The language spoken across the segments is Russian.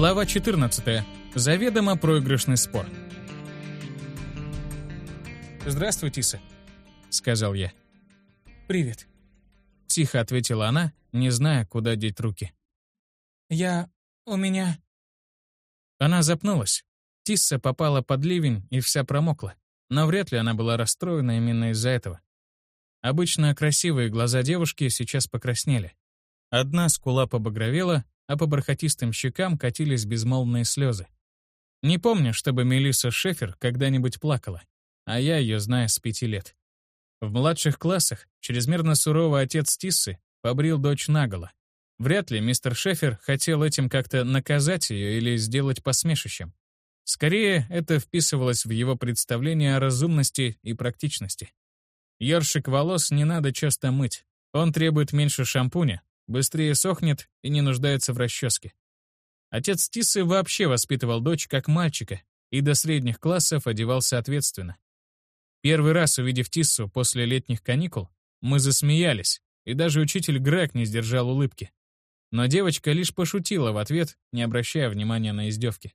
Глава 14. Заведомо проигрышный спор. «Здравствуй, Тиса», — сказал я. «Привет», — тихо ответила она, не зная, куда деть руки. «Я... у меня...» Она запнулась. Тисса попала под ливень и вся промокла, но вряд ли она была расстроена именно из-за этого. Обычно красивые глаза девушки сейчас покраснели. Одна скула побагровела, а по бархатистым щекам катились безмолвные слезы. Не помню, чтобы Мелисса Шефер когда-нибудь плакала, а я ее знаю с пяти лет. В младших классах чрезмерно суровый отец Тиссы побрил дочь наголо. Вряд ли мистер Шефер хотел этим как-то наказать ее или сделать посмешищем. Скорее, это вписывалось в его представление о разумности и практичности. Ёршик волос не надо часто мыть. Он требует меньше шампуня, быстрее сохнет и не нуждается в расческе. Отец Тиссы вообще воспитывал дочь как мальчика и до средних классов одевал соответственно. Первый раз увидев Тиссу после летних каникул, мы засмеялись, и даже учитель Грег не сдержал улыбки. Но девочка лишь пошутила в ответ, не обращая внимания на издевки.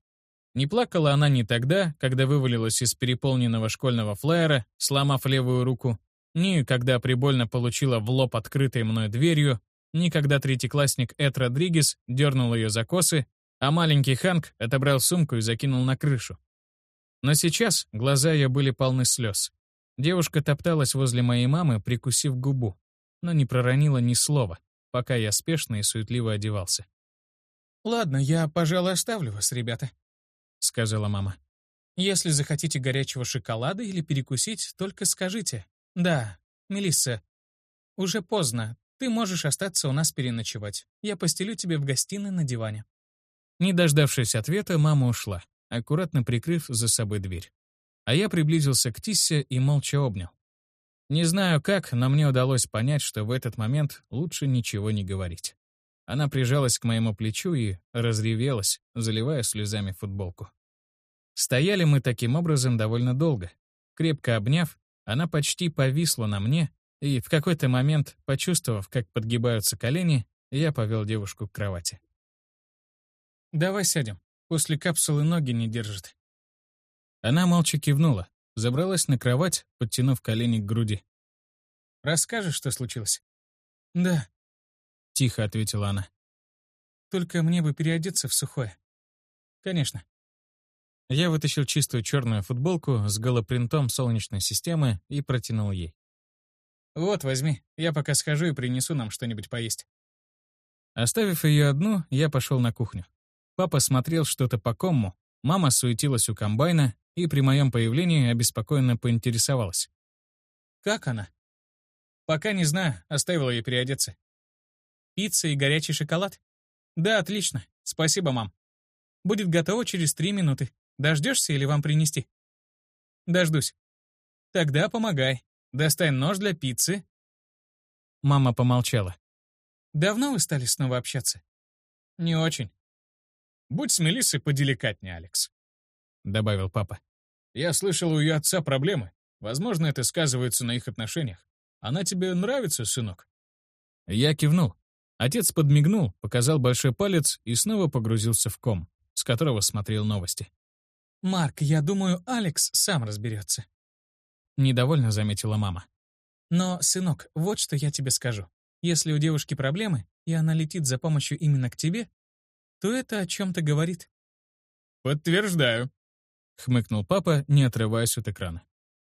Не плакала она ни тогда, когда вывалилась из переполненного школьного флайера, сломав левую руку, ни когда прибольно получила в лоб открытой мной дверью, ни когда третьеклассник Эд Родригес дернул ее за косы, а маленький Ханк отобрал сумку и закинул на крышу. Но сейчас глаза ее были полны слез. Девушка топталась возле моей мамы, прикусив губу, но не проронила ни слова, пока я спешно и суетливо одевался. «Ладно, я, пожалуй, оставлю вас, ребята», — сказала мама. «Если захотите горячего шоколада или перекусить, только скажите. Да, Мелисса, уже поздно, ты можешь остаться у нас переночевать. Я постелю тебе в гостиной на диване». Не дождавшись ответа, мама ушла, аккуратно прикрыв за собой дверь. А я приблизился к Тиссе и молча обнял. Не знаю как, но мне удалось понять, что в этот момент лучше ничего не говорить. Она прижалась к моему плечу и разревелась, заливая слезами футболку. Стояли мы таким образом довольно долго. Крепко обняв, она почти повисла на мне, и в какой-то момент, почувствовав, как подгибаются колени, я повел девушку к кровати. «Давай сядем. После капсулы ноги не держит». Она молча кивнула, забралась на кровать, подтянув колени к груди. «Расскажешь, что случилось?» «Да», — тихо ответила она. «Только мне бы переодеться в сухое». «Конечно». Я вытащил чистую черную футболку с голопринтом солнечной системы и протянул ей. «Вот, возьми. Я пока схожу и принесу нам что-нибудь поесть». Оставив ее одну, я пошел на кухню. Папа смотрел что-то по комму, мама суетилась у комбайна и при моем появлении обеспокоенно поинтересовалась. «Как она?» «Пока не знаю, оставила ей переодеться». «Пицца и горячий шоколад?» «Да, отлично. Спасибо, мам». «Будет готово через три минуты. Дождешься или вам принести?» «Дождусь». «Тогда помогай. Достань нож для пиццы». Мама помолчала. «Давно вы стали снова общаться?» «Не очень». «Будь с Мелиссой поделикатнее, Алекс», — добавил папа. «Я слышал, у ее отца проблемы. Возможно, это сказывается на их отношениях. Она тебе нравится, сынок?» Я кивнул. Отец подмигнул, показал большой палец и снова погрузился в ком, с которого смотрел новости. «Марк, я думаю, Алекс сам разберется», — недовольно заметила мама. «Но, сынок, вот что я тебе скажу. Если у девушки проблемы, и она летит за помощью именно к тебе, то это о чем-то говорит». «Подтверждаю», — хмыкнул папа, не отрываясь от экрана.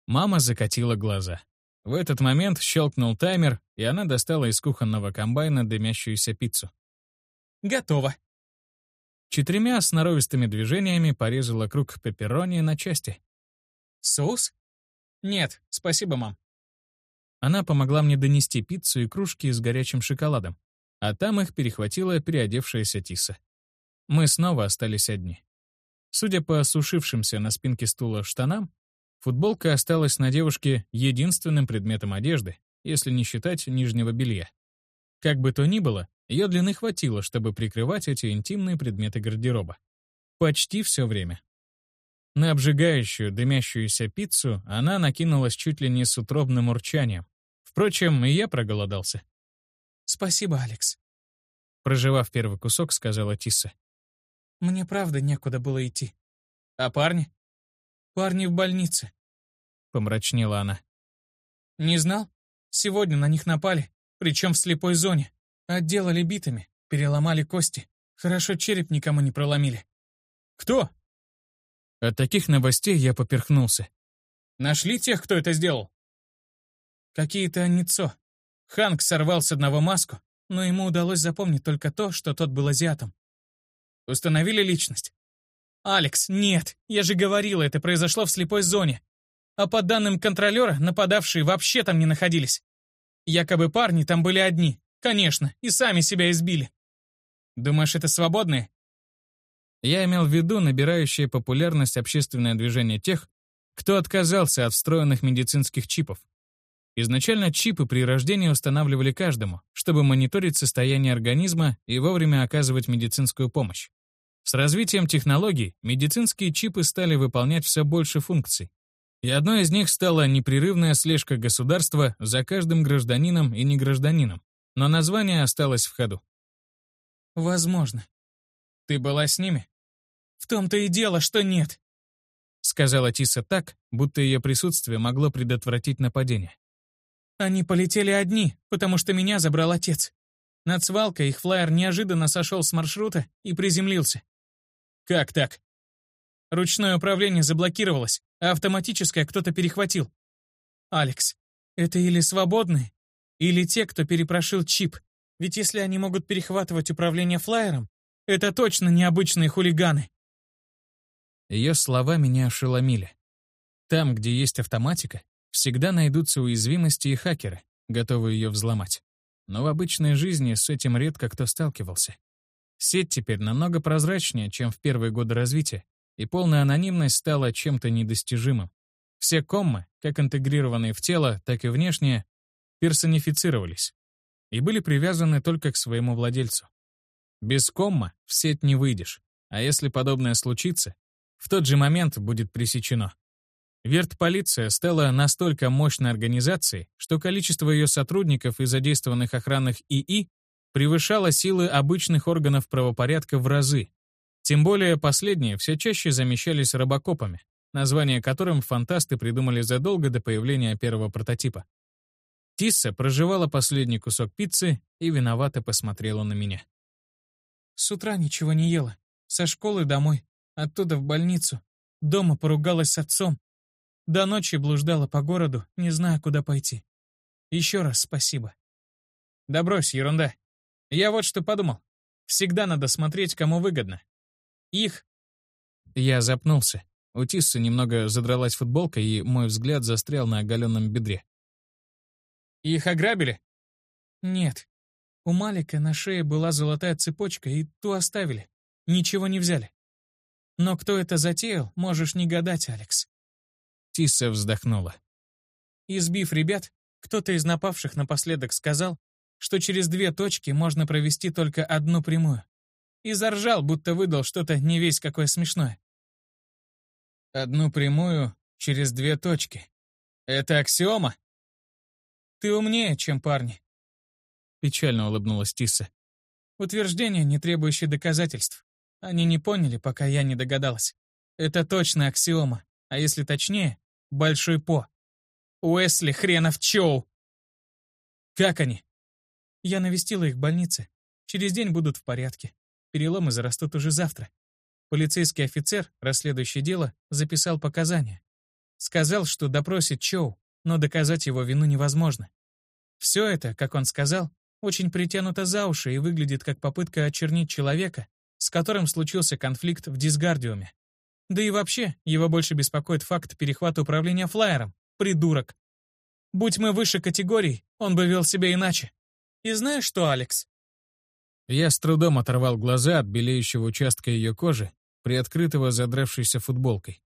Мама закатила глаза. В этот момент щелкнул таймер, и она достала из кухонного комбайна дымящуюся пиццу. «Готово», Четырьмя сноровистыми движениями порезала круг пепперони на части. «Соус?» «Нет, спасибо, мам». Она помогла мне донести пиццу и кружки с горячим шоколадом, а там их перехватила переодевшаяся Тиса. Мы снова остались одни. Судя по осушившимся на спинке стула штанам, футболка осталась на девушке единственным предметом одежды, если не считать нижнего белья. Как бы то ни было, ее длины хватило, чтобы прикрывать эти интимные предметы гардероба. Почти все время. На обжигающую, дымящуюся пиццу она накинулась чуть ли не с утробным урчанием. Впрочем, и я проголодался. «Спасибо, Алекс», — проживав первый кусок, сказала Тисса. Мне правда некуда было идти. А парни? Парни в больнице. Помрачнела она. Не знал? Сегодня на них напали, причем в слепой зоне. Отделали битами, переломали кости. Хорошо череп никому не проломили. Кто? От таких новостей я поперхнулся. Нашли тех, кто это сделал? Какие-то ницо. Ханк сорвал с одного маску, но ему удалось запомнить только то, что тот был азиатом. Установили личность? «Алекс, нет! Я же говорила, это произошло в слепой зоне. А по данным контролера, нападавшие вообще там не находились. Якобы парни там были одни, конечно, и сами себя избили. Думаешь, это свободные?» Я имел в виду набирающее популярность общественное движение тех, кто отказался от встроенных медицинских чипов. Изначально чипы при рождении устанавливали каждому, чтобы мониторить состояние организма и вовремя оказывать медицинскую помощь. С развитием технологий медицинские чипы стали выполнять все больше функций. И одной из них стала непрерывная слежка государства за каждым гражданином и негражданином. Но название осталось в ходу. «Возможно. Ты была с ними?» «В том-то и дело, что нет», — сказала Тиса так, будто ее присутствие могло предотвратить нападение. Они полетели одни, потому что меня забрал отец. Над свалкой их флайер неожиданно сошел с маршрута и приземлился. Как так? Ручное управление заблокировалось, а автоматическое кто-то перехватил. Алекс, это или свободные, или те, кто перепрошил чип. Ведь если они могут перехватывать управление флайером, это точно необычные хулиганы. Ее слова меня ошеломили. Там, где есть автоматика, Всегда найдутся уязвимости и хакеры, готовые ее взломать. Но в обычной жизни с этим редко кто сталкивался. Сеть теперь намного прозрачнее, чем в первые годы развития, и полная анонимность стала чем-то недостижимым. Все коммы, как интегрированные в тело, так и внешние, персонифицировались и были привязаны только к своему владельцу. Без комма в сеть не выйдешь, а если подобное случится, в тот же момент будет пресечено. Вертполиция стала настолько мощной организацией, что количество ее сотрудников и задействованных охранных ИИ превышало силы обычных органов правопорядка в разы. Тем более последние все чаще замещались робокопами, название которым фантасты придумали задолго до появления первого прототипа. Тисса проживала последний кусок пиццы и виновато посмотрела на меня. «С утра ничего не ела. Со школы домой, оттуда в больницу. Дома поругалась с отцом, до ночи блуждала по городу, не зная, куда пойти. Еще раз спасибо. Да брось, ерунда. Я вот что подумал. Всегда надо смотреть, кому выгодно. Их... Я запнулся. У Тиссы немного задралась футболка, и мой взгляд застрял на оголенном бедре. Их ограбили? Нет. У Малика на шее была золотая цепочка, и ту оставили. Ничего не взяли. Но кто это затеял, можешь не гадать, Алекс. Тисса вздохнула. Избив ребят, кто-то из напавших напоследок сказал, что через две точки можно провести только одну прямую. И заржал, будто выдал что-то не весь какое смешное. Одну прямую через две точки. Это аксиома? Ты умнее, чем парни. Печально улыбнулась Тисса. Утверждение, не требующее доказательств. Они не поняли, пока я не догадалась. Это точно аксиома, а если точнее, Большой По. Уэсли хренов Чоу. Как они? Я навестила их в больнице. Через день будут в порядке. Переломы зарастут уже завтра. Полицейский офицер, расследующий дело, записал показания. Сказал, что допросит Чоу, но доказать его вину невозможно. Все это, как он сказал, очень притянуто за уши и выглядит как попытка очернить человека, которым случился конфликт в дисгардиуме. Да и вообще, его больше беспокоит факт перехвата управления флайером. Придурок. Будь мы выше категорий, он бы вел себя иначе. И знаешь что, Алекс? Я с трудом оторвал глаза от белеющего участка ее кожи, приоткрытого задравшейся футболкой.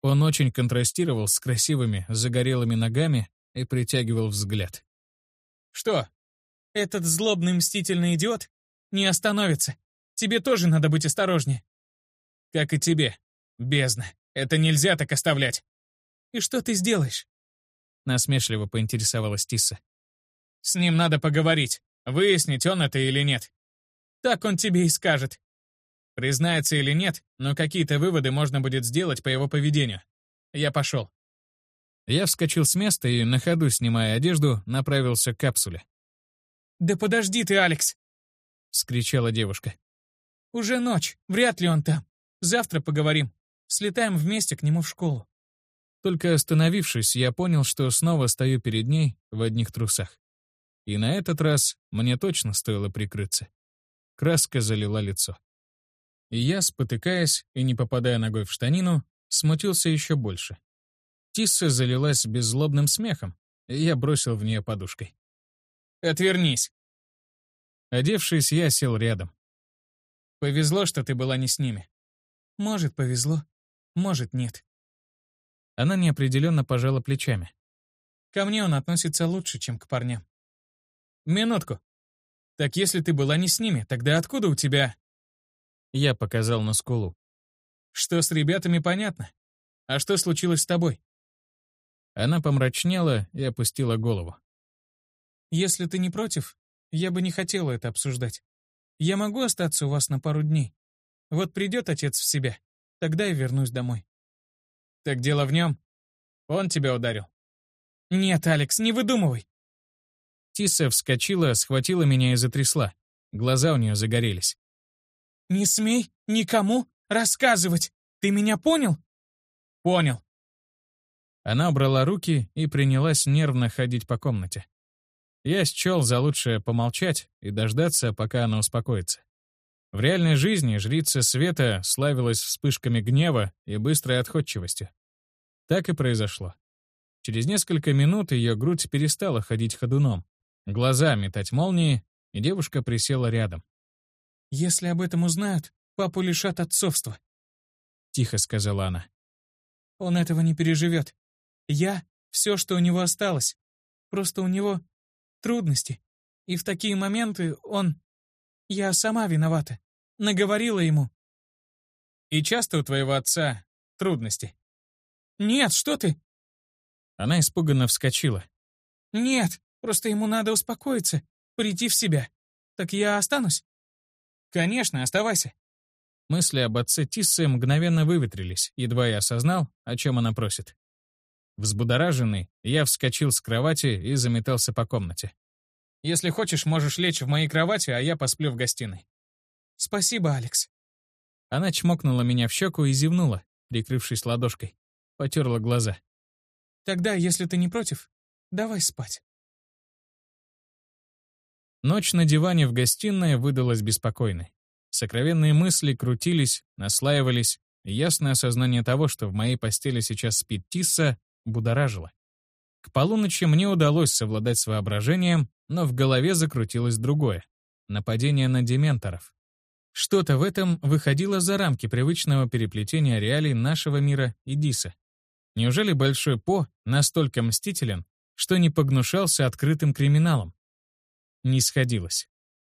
Он очень контрастировал с красивыми, загорелыми ногами и притягивал взгляд. «Что? Этот злобный мстительный идиот не остановится. Тебе тоже надо быть осторожнее». «Как и тебе», Бездна. Это нельзя так оставлять. И что ты сделаешь? Насмешливо поинтересовалась Тисса. С ним надо поговорить, выяснить, он это или нет. Так он тебе и скажет. Признается или нет, но какие-то выводы можно будет сделать по его поведению. Я пошел. Я вскочил с места и, на ходу снимая одежду, направился к капсуле. «Да подожди ты, Алекс!» — скричала девушка. «Уже ночь, вряд ли он там. Завтра поговорим. Слетаем вместе к нему в школу». Только остановившись, я понял, что снова стою перед ней в одних трусах. И на этот раз мне точно стоило прикрыться. Краска залила лицо. И я, спотыкаясь и не попадая ногой в штанину, смутился еще больше. Тисса залилась беззлобным смехом, и я бросил в нее подушкой. «Отвернись!» Одевшись, я сел рядом. «Повезло, что ты была не с ними». «Может, повезло, может, нет». Она неопределенно пожала плечами. «Ко мне он относится лучше, чем к парням». «Минутку. Так если ты была не с ними, тогда откуда у тебя...» Я показал на скулу. «Что с ребятами, понятно. А что случилось с тобой?» Она помрачнела и опустила голову. «Если ты не против, я бы не хотела это обсуждать. Я могу остаться у вас на пару дней. Вот придет отец в себя, тогда я вернусь домой». «Так дело в нем? Он тебя ударил?» «Нет, Алекс, не выдумывай!» Тиса вскочила, схватила меня и затрясла. Глаза у нее загорелись. «Не смей никому рассказывать! Ты меня понял?» «Понял». Она убрала руки и принялась нервно ходить по комнате. Я счел за лучшее помолчать и дождаться, пока она успокоится. В реальной жизни жрица света славилась вспышками гнева и быстрой отходчивостью. Так и произошло. Через несколько минут ее грудь перестала ходить ходуном, глаза метать молнии, и девушка присела рядом. «Если об этом узнают, папу лишат отцовства», — тихо сказала она. «Он этого не переживет. Я — все, что у него осталось. Просто у него трудности. И в такие моменты он... Я сама виновата. Наговорила ему». «И часто у твоего отца трудности?» «Нет, что ты?» Она испуганно вскочила. «Нет, просто ему надо успокоиться, прийти в себя. Так я останусь?» «Конечно, оставайся». Мысли об отце Тиссы мгновенно выветрились, едва я осознал, о чем она просит. Взбудораженный, я вскочил с кровати и заметался по комнате. «Если хочешь, можешь лечь в моей кровати, а я посплю в гостиной». «Спасибо, Алекс». Она чмокнула меня в щеку и зевнула, прикрывшись ладошкой. Потерла глаза. «Тогда, если ты не против, давай спать». Ночь на диване в гостиной выдалась беспокойной. Сокровенные мысли крутились, наслаивались, и ясное осознание того, что в моей постели сейчас спит Тисса, будоражило. К полуночи мне удалось совладать с воображением, но в голове закрутилось другое — нападение на дементоров. Что-то в этом выходило за рамки привычного переплетения реалий нашего мира и Диса. Неужели Большой По настолько мстителен, что не погнушался открытым криминалом? не сходилось.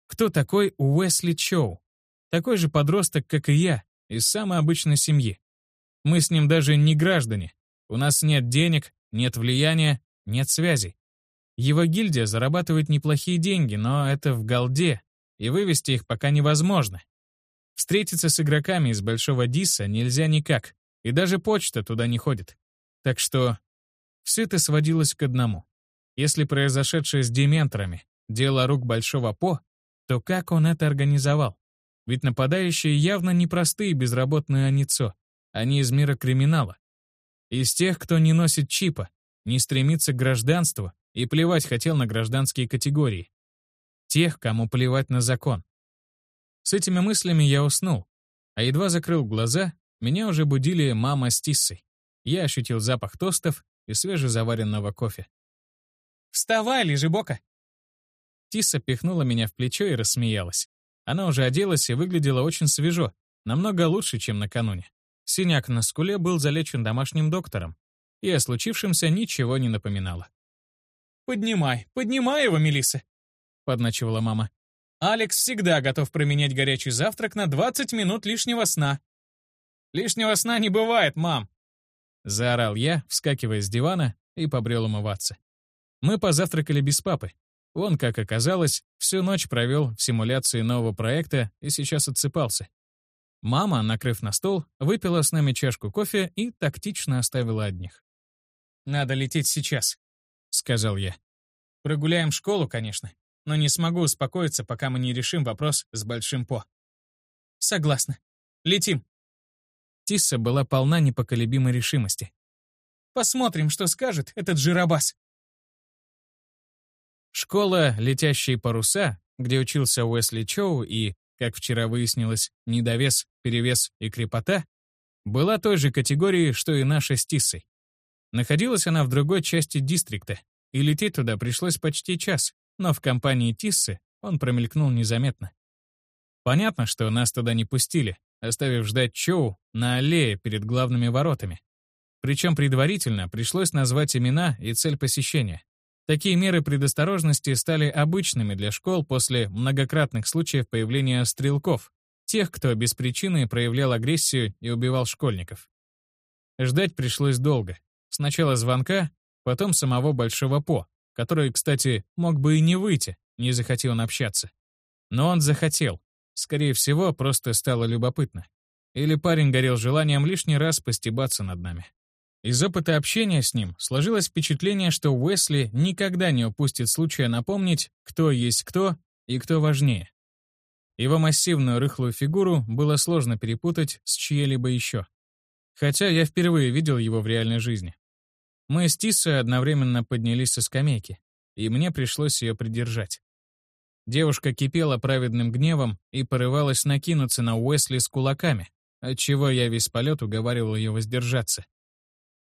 Кто такой Уэсли Чоу? Такой же подросток, как и я, из самой обычной семьи. Мы с ним даже не граждане. У нас нет денег, нет влияния, нет связей. Его гильдия зарабатывает неплохие деньги, но это в голде, и вывести их пока невозможно. Встретиться с игроками из Большого Диса нельзя никак, и даже почта туда не ходит. Так что все это сводилось к одному. Если произошедшее с дементорами дело рук Большого По, то как он это организовал? Ведь нападающие явно не простые безработные Аницо, они из мира криминала. Из тех, кто не носит чипа, не стремится к гражданству и плевать хотел на гражданские категории. Тех, кому плевать на закон. С этими мыслями я уснул, а едва закрыл глаза, меня уже будили мама с Тиссой. Я ощутил запах тостов и свежезаваренного кофе. «Вставай, лежебока!» Тисса пихнула меня в плечо и рассмеялась. Она уже оделась и выглядела очень свежо, намного лучше, чем накануне. Синяк на скуле был залечен домашним доктором, и о случившемся ничего не напоминало. «Поднимай, поднимай его, Мелисса!» — подначивала мама. «Алекс всегда готов променять горячий завтрак на 20 минут лишнего сна». «Лишнего сна не бывает, мам!» — заорал я, вскакивая с дивана и побрел умываться. Мы позавтракали без папы, он, как оказалось, всю ночь провел в симуляции нового проекта и сейчас отсыпался. Мама, накрыв на стол, выпила с нами чашку кофе и тактично оставила одних. «Надо лететь сейчас», — сказал я. «Прогуляем школу, конечно, но не смогу успокоиться, пока мы не решим вопрос с Большим По». «Согласна. Летим». Тисса была полна непоколебимой решимости. «Посмотрим, что скажет этот жиробас». Школа «Летящие паруса», где учился Уэсли Чоу и, как вчера выяснилось, недовес, перевес и крепота, была той же категории, что и наша с Тиссой. Находилась она в другой части дистрикта, и лететь туда пришлось почти час, но в компании Тиссы он промелькнул незаметно. Понятно, что нас туда не пустили, оставив ждать Чоу на аллее перед главными воротами. Причем предварительно пришлось назвать имена и цель посещения. Такие меры предосторожности стали обычными для школ после многократных случаев появления стрелков, тех, кто без причины проявлял агрессию и убивал школьников. Ждать пришлось долго. Сначала звонка, потом самого Большого По, который, кстати, мог бы и не выйти, не захотел он общаться. Но он захотел. Скорее всего, просто стало любопытно. Или парень горел желанием лишний раз постебаться над нами. Из опыта общения с ним сложилось впечатление, что Уэсли никогда не упустит случая напомнить, кто есть кто и кто важнее. Его массивную рыхлую фигуру было сложно перепутать с чьей-либо еще. Хотя я впервые видел его в реальной жизни. Мы с Тиссой одновременно поднялись со скамейки, и мне пришлось ее придержать. Девушка кипела праведным гневом и порывалась накинуться на Уэсли с кулаками, отчего я весь полет уговаривал ее воздержаться.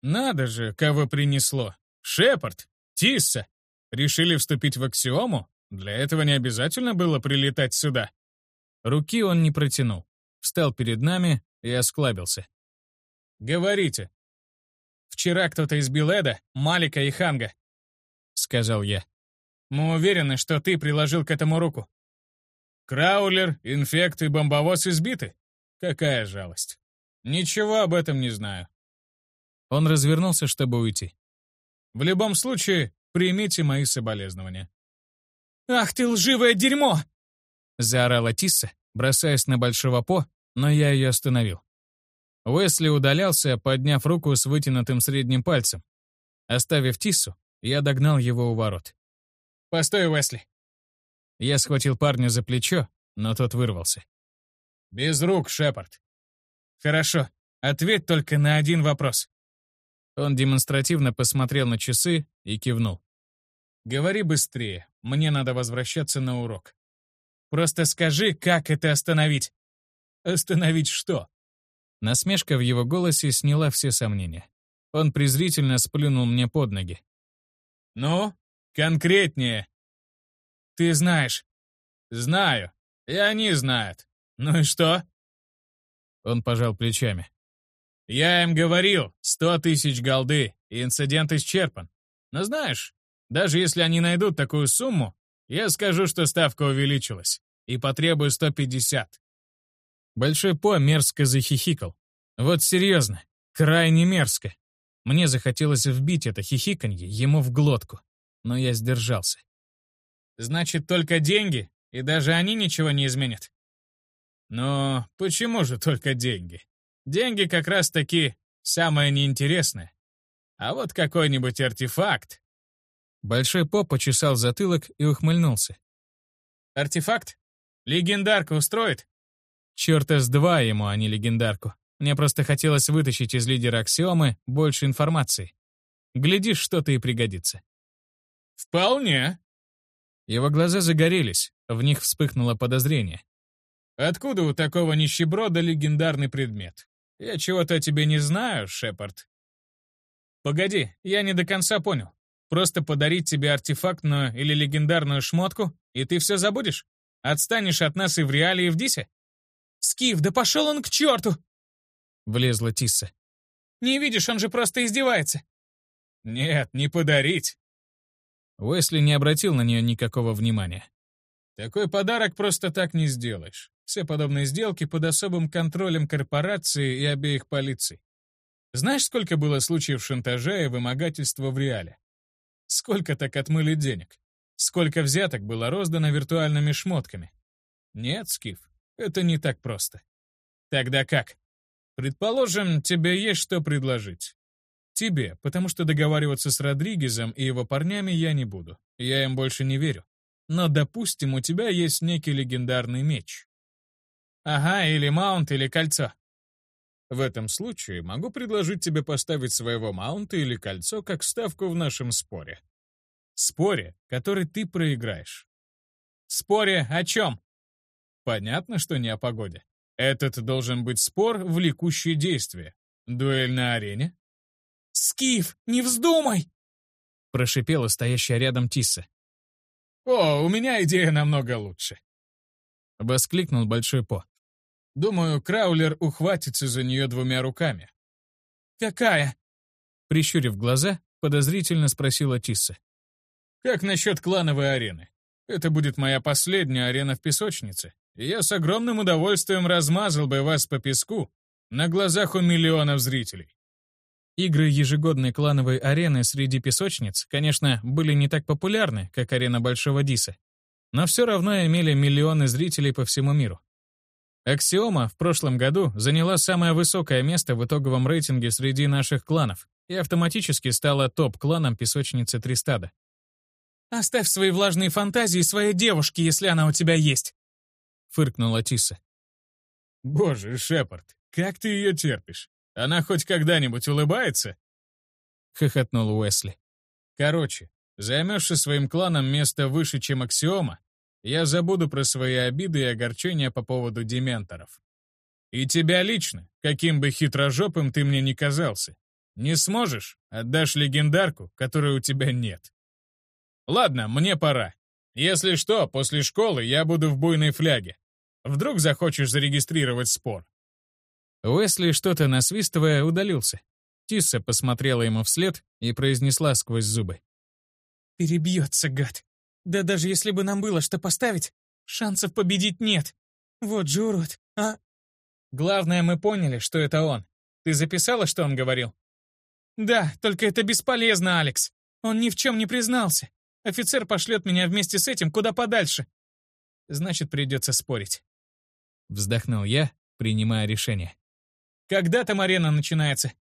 Надо же, кого принесло. Шепард, Тисса. Решили вступить в аксиому? Для этого не обязательно было прилетать сюда. Руки он не протянул. Встал перед нами и осклабился. «Говорите». «Вчера кто-то избил Эда, Малика и Ханга», — сказал я. «Мы уверены, что ты приложил к этому руку». «Краулер, инфект и бомбовоз избиты? Какая жалость. Ничего об этом не знаю. Он развернулся, чтобы уйти. «В любом случае, примите мои соболезнования». «Ах ты лживое дерьмо!» Заорала Тисса, бросаясь на Большого По, но я ее остановил. Уэсли удалялся, подняв руку с вытянутым средним пальцем. Оставив Тиссу, я догнал его у ворот. «Постой, Уэсли!» Я схватил парня за плечо, но тот вырвался. «Без рук, Шепард». «Хорошо. Ответь только на один вопрос. Он демонстративно посмотрел на часы и кивнул. «Говори быстрее, мне надо возвращаться на урок». «Просто скажи, как это остановить?» «Остановить что?» Насмешка в его голосе сняла все сомнения. Он презрительно сплюнул мне под ноги. «Ну, конкретнее». «Ты знаешь». «Знаю. И они знают. Ну и что?» Он пожал плечами. Я им говорил, сто тысяч голды, и инцидент исчерпан. Но знаешь, даже если они найдут такую сумму, я скажу, что ставка увеличилась, и потребую 150. Большой По мерзко захихикал. Вот серьезно, крайне мерзко. Мне захотелось вбить это хихиканье ему в глотку, но я сдержался. Значит, только деньги, и даже они ничего не изменят? Но почему же только деньги? Деньги как раз-таки самое неинтересное. А вот какой-нибудь артефакт. Большой поп почесал затылок и ухмыльнулся. Артефакт? Легендарка устроит? Чёрта с два ему, а не легендарку. Мне просто хотелось вытащить из лидера аксиомы больше информации. Глядишь, что-то и пригодится. Вполне. Его глаза загорелись, в них вспыхнуло подозрение. Откуда у такого нищеброда легендарный предмет? Я чего-то о тебе не знаю, Шепард. Погоди, я не до конца понял. Просто подарить тебе артефактную или легендарную шмотку, и ты все забудешь? Отстанешь от нас и в реале, и в дисе? Скиф, да пошел он к черту! Влезла Тисса. Не видишь, он же просто издевается. Нет, не подарить. Уэсли не обратил на нее никакого внимания. Такой подарок просто так не сделаешь. Все подобные сделки под особым контролем корпорации и обеих полиций. Знаешь, сколько было случаев шантажа и вымогательства в реале? Сколько так отмыли денег? Сколько взяток было роздано виртуальными шмотками? Нет, Скиф, это не так просто. Тогда как? Предположим, тебе есть что предложить. Тебе, потому что договариваться с Родригезом и его парнями я не буду. Я им больше не верю. Но, допустим, у тебя есть некий легендарный меч. Ага, или маунт, или кольцо. В этом случае могу предложить тебе поставить своего маунта или кольцо как ставку в нашем споре. Споре, который ты проиграешь. Споре о чем? Понятно, что не о погоде. Этот должен быть спор, влекущий действие. Дуэль на арене? «Скиф, не вздумай!» Прошипела стоящая рядом Тисса. «О, у меня идея намного лучше!» Воскликнул Большой По. Думаю, Краулер ухватится за нее двумя руками. «Какая?» Прищурив глаза, подозрительно спросила Тисса. «Как насчет клановой арены? Это будет моя последняя арена в песочнице, и я с огромным удовольствием размазал бы вас по песку на глазах у миллионов зрителей». Игры ежегодной клановой арены среди песочниц, конечно, были не так популярны, как арена Большого Диса, но все равно имели миллионы зрителей по всему миру. Аксиома в прошлом году заняла самое высокое место в итоговом рейтинге среди наших кланов и автоматически стала топ-кланом песочницы Тристада. «Оставь свои влажные фантазии своей девушке, если она у тебя есть», — фыркнула Тиса. «Боже, Шепард, как ты ее терпишь? Она хоть когда-нибудь улыбается?» — хохотнул Уэсли. «Короче, займешься своим кланом место выше, чем Аксиома, я забуду про свои обиды и огорчения по поводу дементоров. И тебя лично, каким бы хитрожопым ты мне ни казался. Не сможешь — отдашь легендарку, которой у тебя нет. Ладно, мне пора. Если что, после школы я буду в буйной фляге. Вдруг захочешь зарегистрировать спор. Уэсли, что-то насвистывая, удалился. Тисса посмотрела ему вслед и произнесла сквозь зубы. «Перебьется, гад. Да даже если бы нам было что поставить, шансов победить нет. Вот же урод, а? Главное, мы поняли, что это он. Ты записала, что он говорил? Да, только это бесполезно, Алекс. Он ни в чем не признался. Офицер пошлет меня вместе с этим куда подальше. Значит, придется спорить. Вздохнул я, принимая решение. Когда там арена начинается?